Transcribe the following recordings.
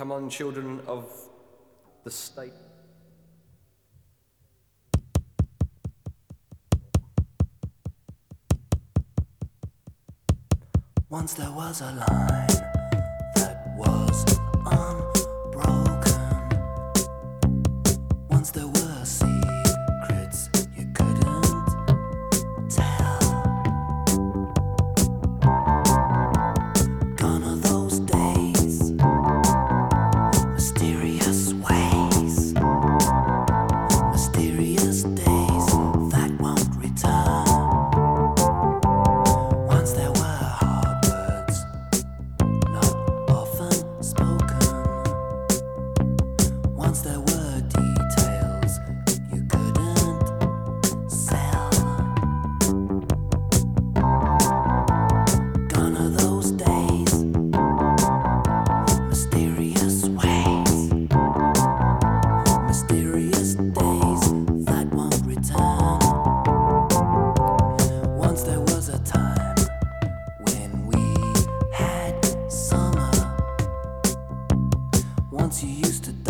Come on, children of the state. Once there was a line. once you used to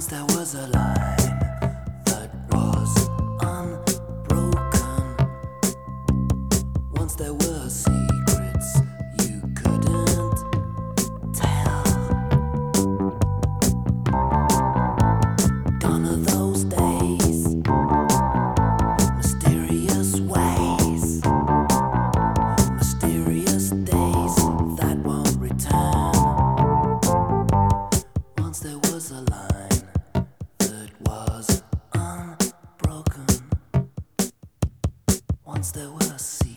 once there was a lie. there were seas.